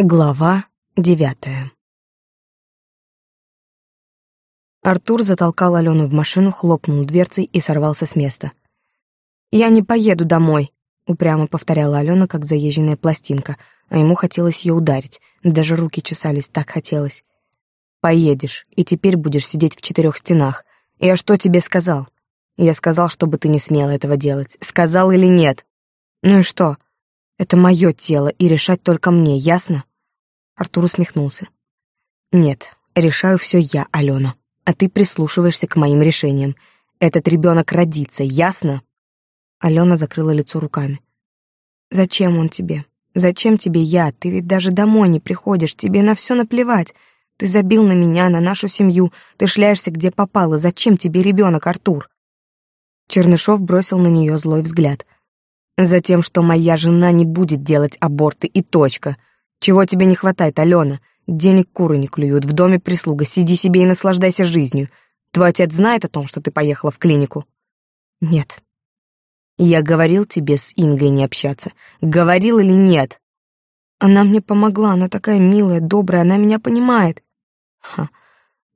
Глава девятая Артур затолкал Алену в машину, хлопнул дверцей и сорвался с места. «Я не поеду домой», — упрямо повторяла Алена, как заезженная пластинка, а ему хотелось ее ударить, даже руки чесались, так хотелось. «Поедешь, и теперь будешь сидеть в четырех стенах. Я что тебе сказал?» «Я сказал, чтобы ты не смела этого делать. Сказал или нет?» «Ну и что?» Это мое тело, и решать только мне, ясно? Артур усмехнулся. Нет, решаю все я, Алена, а ты прислушиваешься к моим решениям. Этот ребенок родится, ясно? Алена закрыла лицо руками. Зачем он тебе? Зачем тебе я? Ты ведь даже домой не приходишь, тебе на все наплевать. Ты забил на меня, на нашу семью, ты шляешься где попало. Зачем тебе ребенок, Артур? Чернышов бросил на нее злой взгляд — Затем, что моя жена не будет делать аборты и точка. Чего тебе не хватает, Алена? Денег куры не клюют, в доме прислуга, сиди себе и наслаждайся жизнью. Твой отец знает о том, что ты поехала в клинику? Нет. Я говорил тебе с Ингой не общаться. Говорил или нет? Она мне помогла, она такая милая, добрая, она меня понимает. Ха.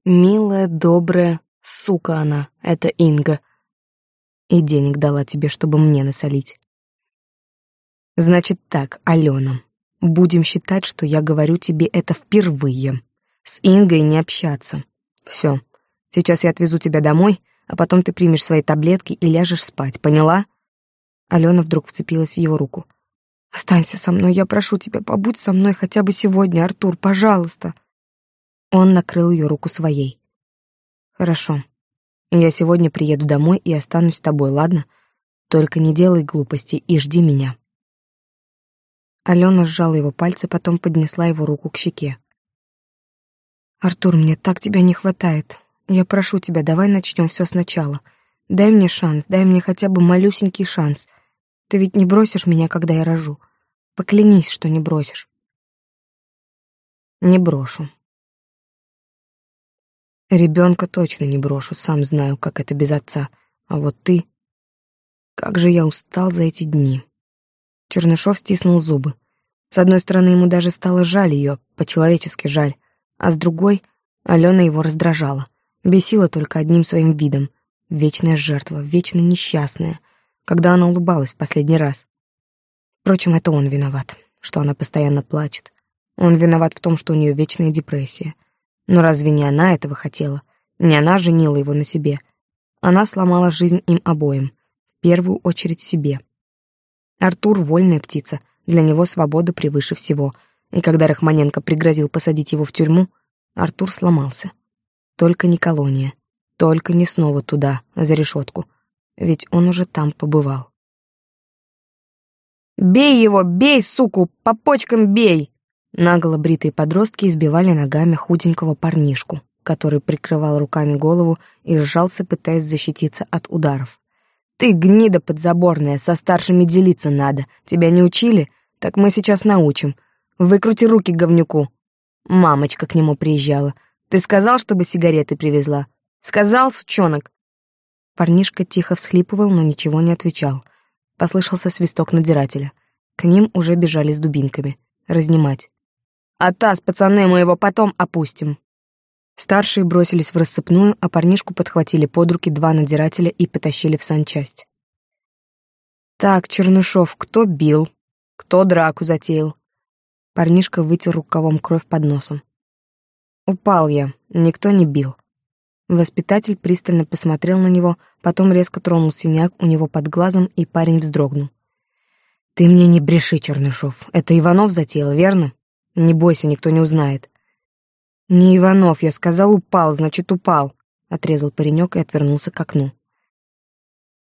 Милая, добрая, сука она, это Инга. И денег дала тебе, чтобы мне насолить. Значит так, Алена, будем считать, что я говорю тебе это впервые. С Ингой не общаться. Все. Сейчас я отвезу тебя домой, а потом ты примешь свои таблетки и ляжешь спать, поняла? Алена вдруг вцепилась в его руку. Останься со мной, я прошу тебя, побудь со мной хотя бы сегодня, Артур, пожалуйста. Он накрыл ее руку своей. Хорошо. Я сегодня приеду домой и останусь с тобой, ладно? Только не делай глупостей и жди меня. Алена сжала его пальцы, потом поднесла его руку к щеке. «Артур, мне так тебя не хватает. Я прошу тебя, давай начнем все сначала. Дай мне шанс, дай мне хотя бы малюсенький шанс. Ты ведь не бросишь меня, когда я рожу. Поклянись, что не бросишь». «Не брошу». Ребенка точно не брошу, сам знаю, как это без отца. А вот ты... Как же я устал за эти дни. Чернышов стиснул зубы. С одной стороны, ему даже стало жаль ее, по-человечески жаль, а с другой Алена его раздражала, бесила только одним своим видом. Вечная жертва, вечно несчастная, когда она улыбалась в последний раз. Впрочем, это он виноват, что она постоянно плачет. Он виноват в том, что у нее вечная депрессия. Но разве не она этого хотела? Не она женила его на себе. Она сломала жизнь им обоим, в первую очередь себе. Артур — вольная птица, для него свобода превыше всего. И когда Рахманенко пригрозил посадить его в тюрьму, Артур сломался. Только не колония, только не снова туда, за решетку, ведь он уже там побывал. «Бей его, бей, суку, по почкам бей!» Наголо бритые подростки избивали ногами худенького парнишку, который прикрывал руками голову и сжался, пытаясь защититься от ударов. Ты гнида подзаборная, со старшими делиться надо. Тебя не учили? Так мы сейчас научим. Выкрути руки говнюку. Мамочка к нему приезжала. Ты сказал, чтобы сигареты привезла? Сказал, сучонок? Парнишка тихо всхлипывал, но ничего не отвечал. Послышался свисток надзирателя. К ним уже бежали с дубинками. Разнимать. «А таз, пацаны, мы его потом опустим». Старшие бросились в рассыпную, а парнишку подхватили под руки два надзирателя и потащили в санчасть. «Так, Чернышов, кто бил? Кто драку затеял?» Парнишка вытер рукавом кровь под носом. «Упал я, никто не бил». Воспитатель пристально посмотрел на него, потом резко тронул синяк у него под глазом, и парень вздрогнул. «Ты мне не бреши, Чернышов, это Иванов затеял, верно? Не бойся, никто не узнает». «Не Иванов, я сказал, упал, значит, упал», — отрезал паренек и отвернулся к окну.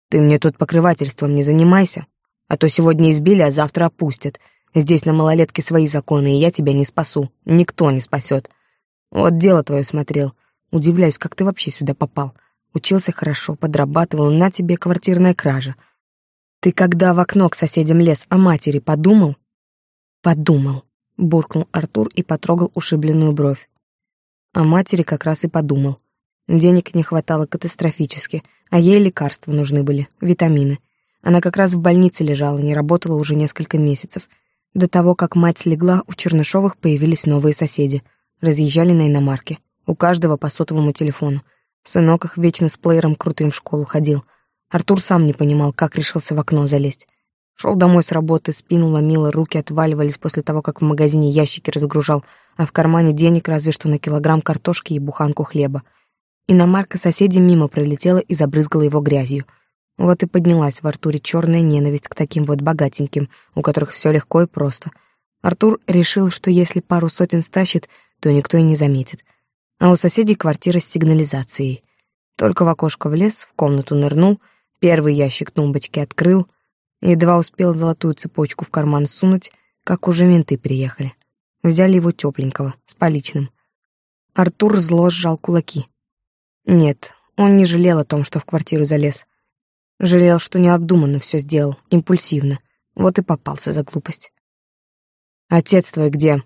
«Ты мне тут покрывательством не занимайся, а то сегодня избили, а завтра опустят. Здесь на малолетке свои законы, и я тебя не спасу, никто не спасет. Вот дело твое смотрел. Удивляюсь, как ты вообще сюда попал. Учился хорошо, подрабатывал, на тебе квартирная кража. Ты когда в окно к соседям лез о матери подумал?» «Подумал», — буркнул Артур и потрогал ушибленную бровь. О матери как раз и подумал. Денег не хватало катастрофически, а ей лекарства нужны были, витамины. Она как раз в больнице лежала, не работала уже несколько месяцев. До того, как мать слегла, у Чернышовых появились новые соседи. Разъезжали на иномарке. У каждого по сотовому телефону. Сынок их вечно с плеером крутым в школу ходил. Артур сам не понимал, как решился в окно залезть. Шел домой с работы, спину ломило, руки отваливались после того, как в магазине ящики разгружал, а в кармане денег разве что на килограмм картошки и буханку хлеба. Иномарка соседей мимо пролетела и забрызгала его грязью. Вот и поднялась в Артуре черная ненависть к таким вот богатеньким, у которых все легко и просто. Артур решил, что если пару сотен стащит, то никто и не заметит. А у соседей квартира с сигнализацией. Только в окошко влез, в комнату нырнул, первый ящик тумбочки открыл, едва успел золотую цепочку в карман сунуть, как уже менты приехали. Взяли его тепленького, с поличным. Артур зло сжал кулаки. Нет, он не жалел о том, что в квартиру залез. Жалел, что необдуманно все сделал, импульсивно. Вот и попался за глупость. «Отец твой где?»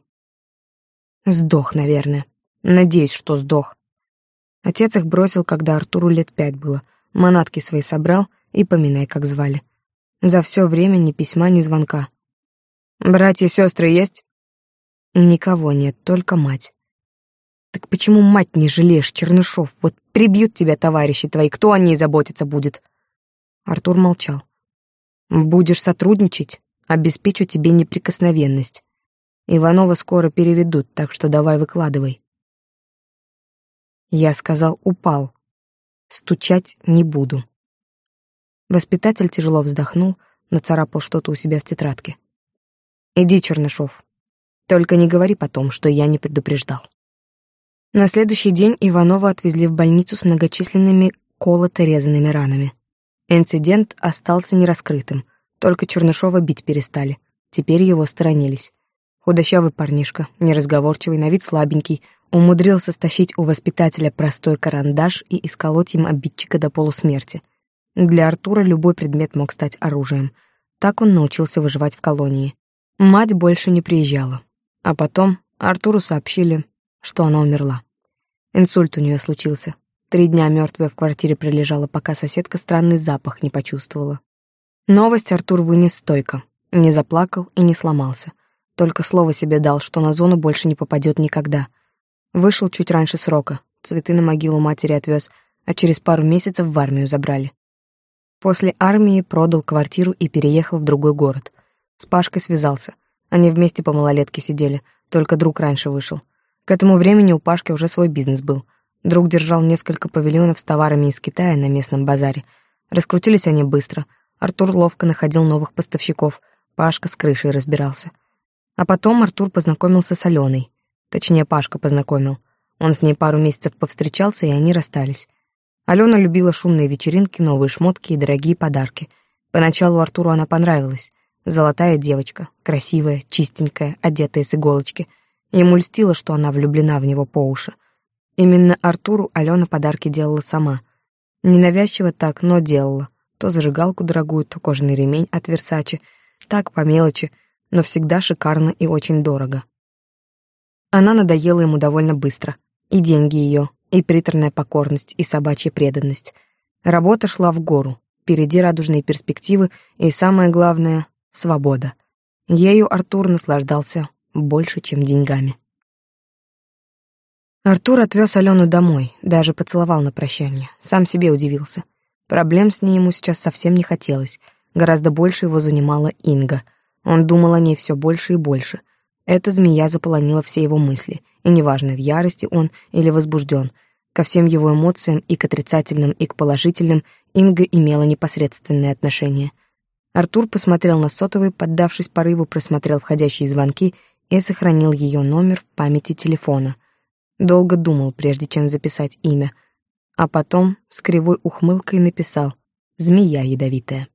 «Сдох, наверное. Надеюсь, что сдох». Отец их бросил, когда Артуру лет пять было. Манатки свои собрал и поминай, как звали. За все время ни письма, ни звонка. «Братья и сестры есть?» «Никого нет, только мать». «Так почему мать не жалеешь, Чернышов? Вот прибьют тебя товарищи твои, кто о ней заботиться будет?» Артур молчал. «Будешь сотрудничать, обеспечу тебе неприкосновенность. Иванова скоро переведут, так что давай выкладывай». Я сказал «упал». Стучать не буду. Воспитатель тяжело вздохнул, нацарапал что-то у себя в тетрадке. «Иди, Чернышов. Только не говори потом, что я не предупреждал». На следующий день Иванова отвезли в больницу с многочисленными колото-резанными ранами. Инцидент остался нераскрытым, только Чернышова бить перестали. Теперь его сторонились. Худощавый парнишка, неразговорчивый, на вид слабенький, умудрился стащить у воспитателя простой карандаш и исколоть им обидчика до полусмерти. Для Артура любой предмет мог стать оружием. Так он научился выживать в колонии. Мать больше не приезжала. А потом Артуру сообщили, что она умерла. Инсульт у нее случился, Три дня мертвая в квартире пролежала, пока соседка странный запах не почувствовала. Новость Артур вынес стойко, не заплакал и не сломался. Только слово себе дал, что на зону больше не попадет никогда. Вышел чуть раньше срока, цветы на могилу матери отвез, а через пару месяцев в армию забрали. После армии продал квартиру и переехал в другой город. С Пашкой связался. Они вместе по малолетке сидели, только друг раньше вышел. К этому времени у Пашки уже свой бизнес был — Друг держал несколько павильонов с товарами из Китая на местном базаре. Раскрутились они быстро. Артур ловко находил новых поставщиков. Пашка с крышей разбирался. А потом Артур познакомился с Аленой. Точнее, Пашка познакомил. Он с ней пару месяцев повстречался, и они расстались. Алена любила шумные вечеринки, новые шмотки и дорогие подарки. Поначалу Артуру она понравилась. Золотая девочка, красивая, чистенькая, одетая с иголочки. Ему льстило, что она влюблена в него по уши. Именно Артуру Алена подарки делала сама. Ненавязчиво так, но делала. То зажигалку дорогую, то кожаный ремень от Версачи. Так, по мелочи, но всегда шикарно и очень дорого. Она надоела ему довольно быстро. И деньги ее, и приторная покорность, и собачья преданность. Работа шла в гору. Впереди радужные перспективы и, самое главное, свобода. Ею Артур наслаждался больше, чем деньгами. Артур отвез Алену домой, даже поцеловал на прощание. Сам себе удивился. Проблем с ней ему сейчас совсем не хотелось. Гораздо больше его занимала Инга. Он думал о ней все больше и больше. Эта змея заполонила все его мысли, и неважно, в ярости он или возбужден. Ко всем его эмоциям, и к отрицательным, и к положительным, Инга имела непосредственное отношение. Артур посмотрел на сотовый, поддавшись порыву, просмотрел входящие звонки и сохранил ее номер в памяти телефона — Долго думал, прежде чем записать имя, а потом с кривой ухмылкой написал «Змея ядовитая».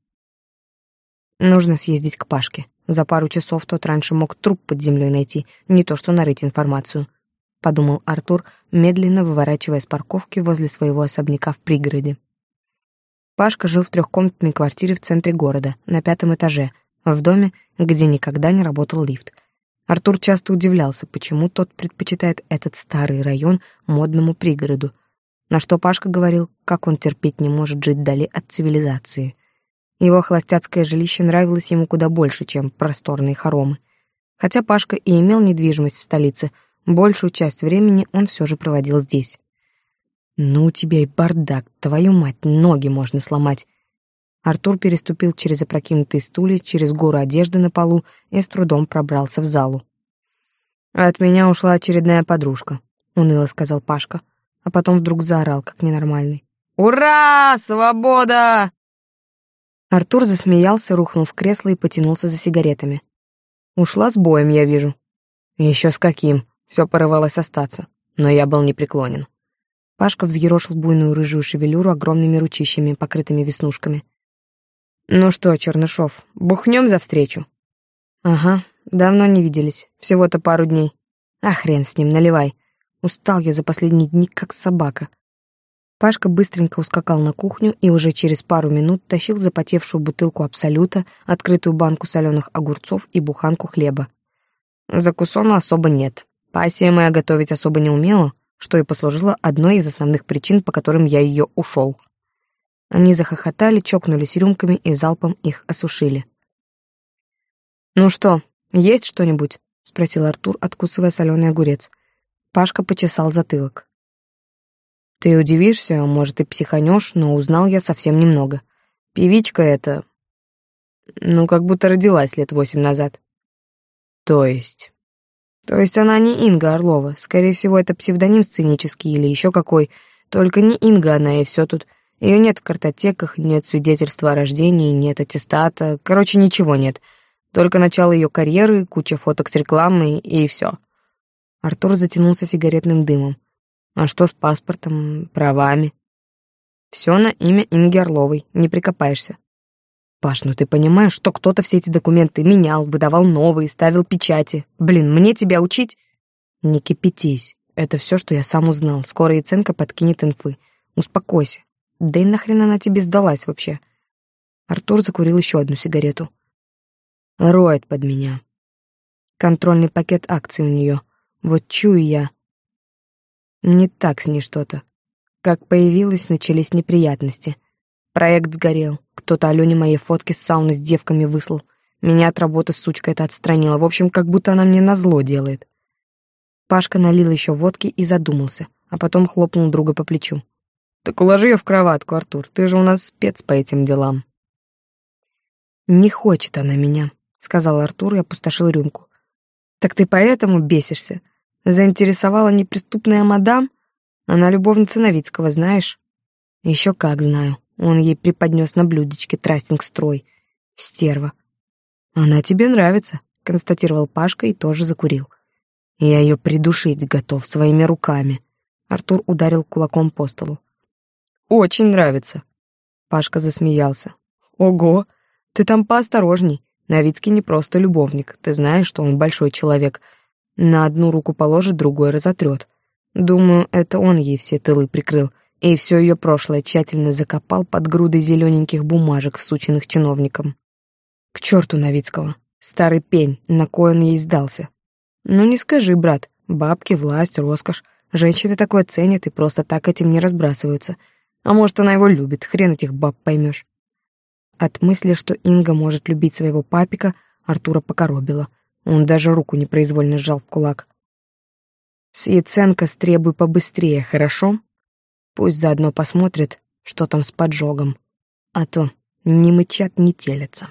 Нужно съездить к Пашке. За пару часов тот раньше мог труп под землей найти, не то что нарыть информацию. Подумал Артур, медленно выворачивая с парковки возле своего особняка в пригороде. Пашка жил в трехкомнатной квартире в центре города, на пятом этаже, в доме, где никогда не работал лифт — Артур часто удивлялся, почему тот предпочитает этот старый район модному пригороду, на что Пашка говорил, как он терпеть не может жить вдали от цивилизации. Его холостяцкое жилище нравилось ему куда больше, чем просторные хоромы. Хотя Пашка и имел недвижимость в столице, большую часть времени он все же проводил здесь. «Ну у тебя и бардак, твою мать, ноги можно сломать!» Артур переступил через опрокинутые стулья, через гору одежды на полу и с трудом пробрался в залу. «От меня ушла очередная подружка», — уныло сказал Пашка, а потом вдруг заорал, как ненормальный. «Ура! Свобода!» Артур засмеялся, рухнул в кресло и потянулся за сигаретами. «Ушла с боем, я вижу». «Еще с каким?» Все порывалось остаться, но я был непреклонен. Пашка взъерошил буйную рыжую шевелюру огромными ручищами, покрытыми веснушками. «Ну что, Чернышов, бухнем за встречу?» «Ага, давно не виделись, всего-то пару дней. А хрен с ним, наливай. Устал я за последние дни, как собака». Пашка быстренько ускакал на кухню и уже через пару минут тащил запотевшую бутылку Абсолюта, открытую банку соленых огурцов и буханку хлеба. Закусону особо нет. Пассия моя готовить особо не умела, что и послужило одной из основных причин, по которым я ее ушел. Они захохотали, чокнулись рюмками и залпом их осушили. «Ну что, есть что-нибудь?» — спросил Артур, откусывая соленый огурец. Пашка почесал затылок. «Ты удивишься, может, и психанешь, но узнал я совсем немного. Певичка эта... Ну, как будто родилась лет восемь назад». «То есть...» То есть она не Инга Орлова. Скорее всего, это псевдоним сценический или еще какой. Только не Инга она, и все тут. Ее нет в картотеках, нет свидетельства о рождении, нет аттестата. Короче, ничего нет. Только начало ее карьеры, куча фоток с рекламой и все. Артур затянулся сигаретным дымом. А что с паспортом, правами? Все на имя Инги Орловой, не прикопаешься. Паш, ну ты понимаешь, что кто-то все эти документы менял, выдавал новые, ставил печати. Блин, мне тебя учить? Не кипятись. Это все, что я сам узнал. Скоро Яценко подкинет инфы. Успокойся. Да и нахрен она тебе сдалась вообще? Артур закурил еще одну сигарету. Роет под меня. Контрольный пакет акций у нее. Вот чую я. Не так с ней что-то. Как появилась, начались неприятности. Проект сгорел. Кто-то Алене мои фотки с сауны с девками выслал. Меня от работы сучка это отстранила. В общем, как будто она мне назло делает. Пашка налил еще водки и задумался, а потом хлопнул друга по плечу. «Так уложи ее в кроватку, Артур. Ты же у нас спец по этим делам». «Не хочет она меня», — сказал Артур и опустошил рюмку. «Так ты поэтому бесишься? Заинтересовала неприступная мадам? Она любовница Новицкого, знаешь?» «Еще как знаю. Он ей преподнес на блюдечке трастинг-строй. Стерва. «Она тебе нравится», — констатировал Пашка и тоже закурил. «Я ее придушить готов своими руками». Артур ударил кулаком по столу. «Очень нравится». Пашка засмеялся. «Ого, ты там поосторожней. Новицкий не просто любовник. Ты знаешь, что он большой человек. На одну руку положит, другой разотрет. Думаю, это он ей все тылы прикрыл и все ее прошлое тщательно закопал под грудой зелененьких бумажек, всученных чиновником. К черту Новицкого, старый пень, на кой он ей сдался. Ну не скажи, брат, бабки, власть, роскошь. Женщины такое ценят и просто так этим не разбрасываются. А может, она его любит, хрен этих баб поймешь. От мысли, что Инга может любить своего папика, Артура покоробило. Он даже руку непроизвольно сжал в кулак. «С Яценко стребуй побыстрее, хорошо?» Пусть заодно посмотрит, что там с поджогом. А то не мычат, не телятся.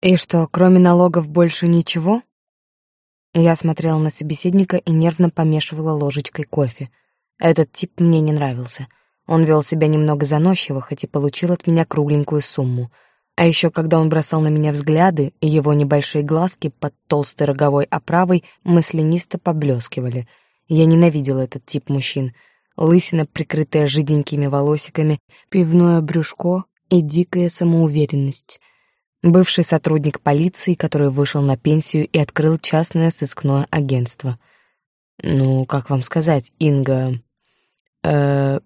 «И что, кроме налогов больше ничего?» Я смотрела на собеседника и нервно помешивала ложечкой кофе. Этот тип мне не нравился. Он вел себя немного заносчиво, хоть и получил от меня кругленькую сумму. А еще, когда он бросал на меня взгляды, и его небольшие глазки под толстой роговой оправой мысленисто поблескивали — я ненавидела этот тип мужчин. Лысина, прикрытая жиденькими волосиками, пивное брюшко и дикая самоуверенность. Бывший сотрудник полиции, который вышел на пенсию и открыл частное сыскное агентство. Ну, как вам сказать, Инга... Э,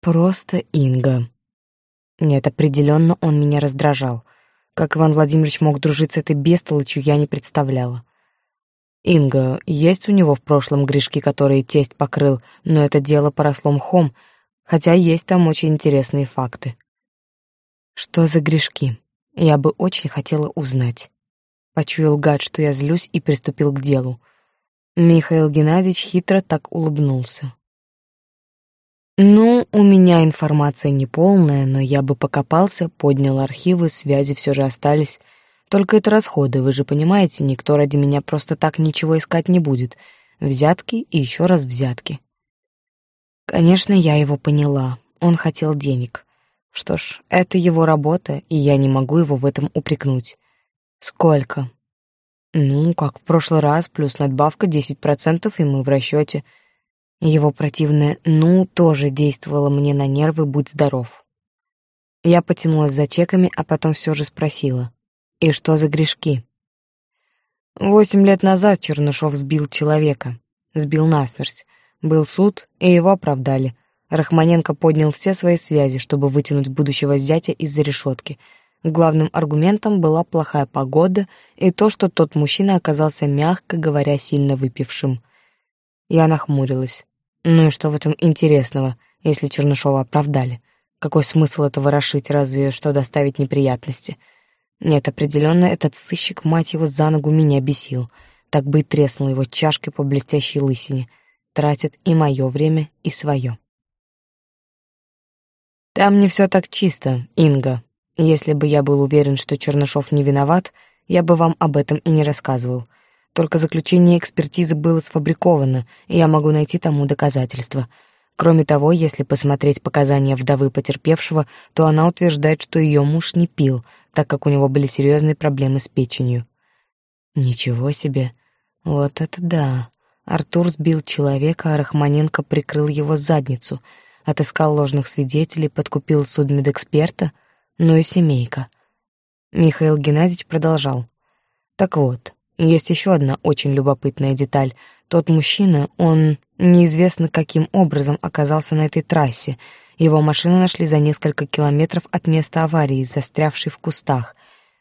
просто Инга. Нет, определенно он меня раздражал. Как Иван Владимирович мог дружить с этой бестолочью, я не представляла. Инга, есть у него в прошлом грешки, которые тесть покрыл, но это дело поросло мхом, хотя есть там очень интересные факты. Что за грешки? Я бы очень хотела узнать. Почуял гад, что я злюсь, и приступил к делу. Михаил Геннадьевич хитро так улыбнулся. «Ну, у меня информация неполная, но я бы покопался, поднял архивы, связи все же остались. Только это расходы, вы же понимаете, никто ради меня просто так ничего искать не будет. Взятки и еще раз взятки». Конечно, я его поняла. Он хотел денег. Что ж, это его работа, и я не могу его в этом упрекнуть. Сколько? Ну, как в прошлый раз, плюс надбавка 10%, и мы в расчете. Его противное «ну» тоже действовало мне на нервы «будь здоров». Я потянулась за чеками, а потом все же спросила. «И что за грешки?» Восемь лет назад Чернышов сбил человека. Сбил насмерть. Был суд, и его оправдали. Рахманенко поднял все свои связи, чтобы вытянуть будущего зятя из-за решетки. Главным аргументом была плохая погода и то, что тот мужчина оказался, мягко говоря, сильно выпившим. Я нахмурилась. Ну и что в этом интересного, если Чернышова оправдали? Какой смысл это ворошить, разве что доставить неприятности? Нет, определенно этот сыщик, мать его, за ногу меня бесил. Так бы и треснул его чашкой по блестящей лысине. Тратит и мое время, и свое. Там не все так чисто, Инга. Если бы я был уверен, что Чернышов не виноват, я бы вам об этом и не рассказывал. Только заключение экспертизы было сфабриковано, и я могу найти тому доказательства. Кроме того, если посмотреть показания вдовы потерпевшего, то она утверждает, что ее муж не пил, так как у него были серьезные проблемы с печенью. Ничего себе. Вот это да. Артур сбил человека, а Рахманенко прикрыл его задницу, отыскал ложных свидетелей, подкупил судмедэксперта, ну и семейка. Михаил Геннадьевич продолжал. Так вот, есть еще одна очень любопытная деталь. Тот мужчина, он неизвестно каким образом оказался на этой трассе. Его машину нашли за несколько километров от места аварии, застрявшей в кустах.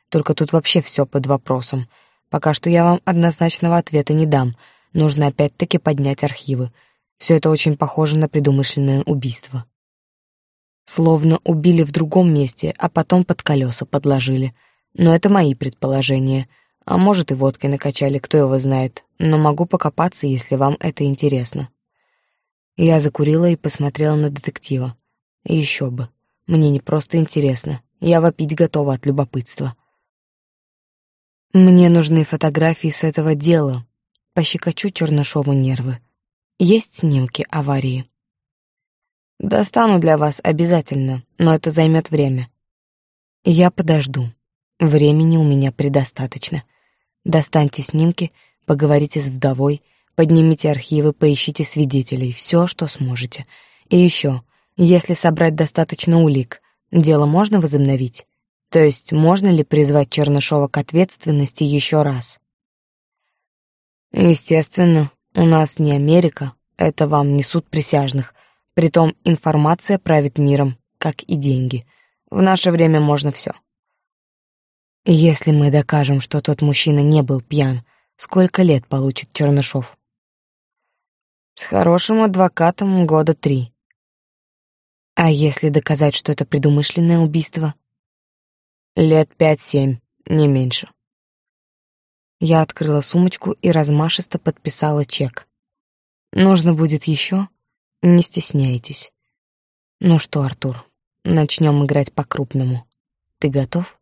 Только тут вообще все под вопросом. Пока что я вам однозначного ответа не дам. Нужно опять-таки поднять архивы. Все это очень похоже на предумышленное убийство. Словно убили в другом месте, а потом под колеса подложили. Но это мои предположения — а может, и водкой накачали, кто его знает. Но могу покопаться, если вам это интересно. Я закурила и посмотрела на детектива. Еще бы. Мне не просто интересно. Я вопить готова от любопытства. Мне нужны фотографии с этого дела. Пощекочу Чернышову нервы. Есть снимки аварии? Достану для вас обязательно, но это займет время. Я подожду. Времени у меня предостаточно. Достаньте снимки, поговорите с вдовой, поднимите архивы, поищите свидетелей, все, что сможете. И еще, если собрать достаточно улик, дело можно возобновить? То есть можно ли призвать Чернышова к ответственности еще раз? Естественно, у нас не Америка, это вам не суд присяжных. Притом информация правит миром, как и деньги. В наше время можно все. Если мы докажем, что тот мужчина не был пьян, сколько лет получит Чернышов? С хорошим адвокатом года три. А если доказать, что это предумышленное убийство? Лет пять-семь, не меньше. Я открыла сумочку и размашисто подписала чек. Нужно будет еще? Не стесняйтесь. Ну что, Артур, начнем играть по-крупному. Ты готов?